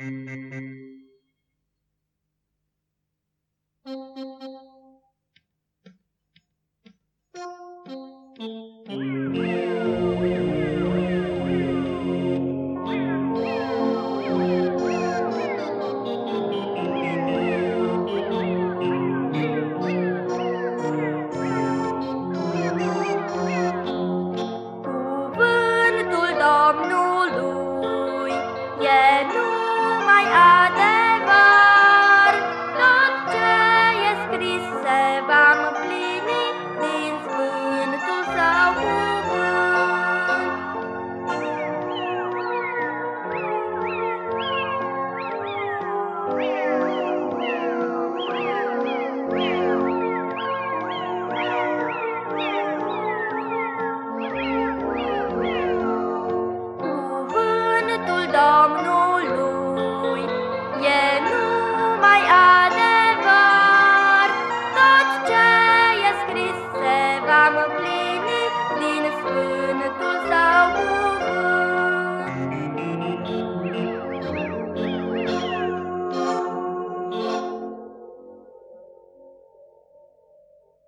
You. Domnul.